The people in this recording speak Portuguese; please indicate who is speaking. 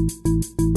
Speaker 1: Música